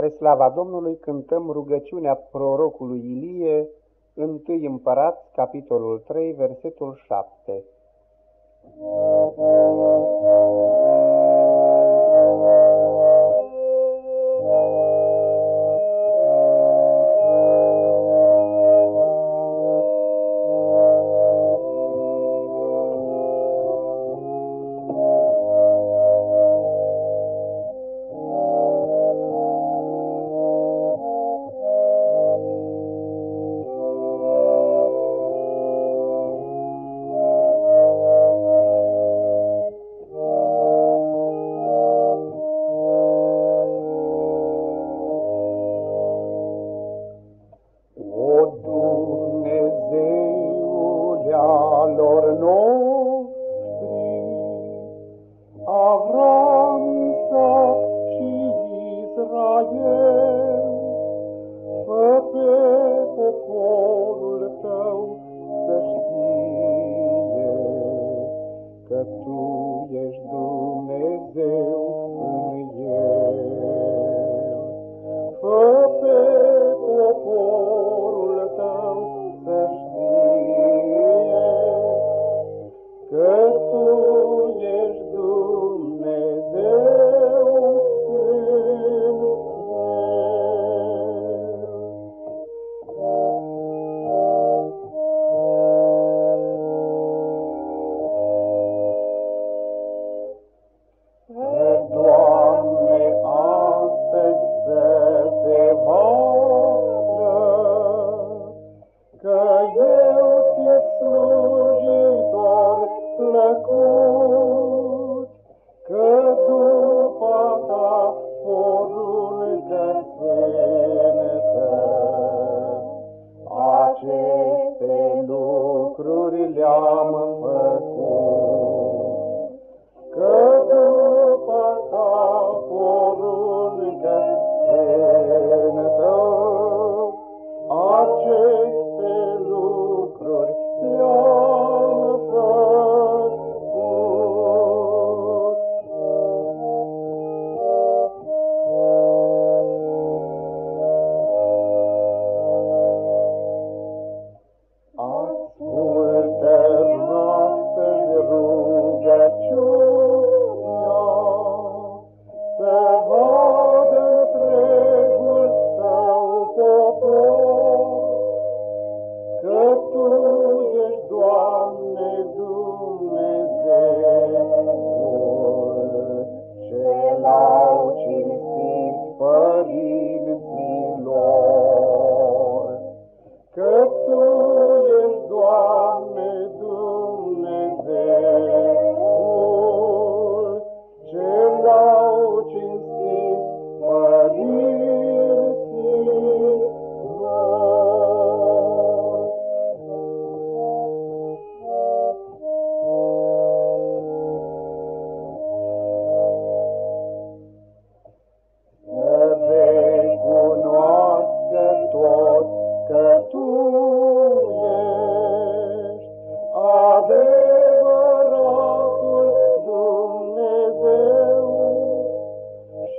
Spre slava Domnului cântăm rugăciunea prorocului Ilie, 1 Împărat, capitolul 3, versetul 7. pildă sfântă. Aceste lucruri le-am învățat,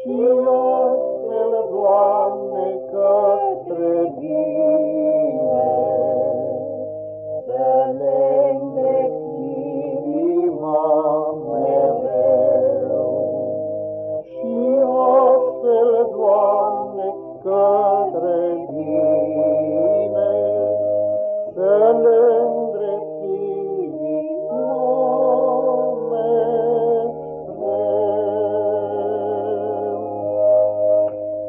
哦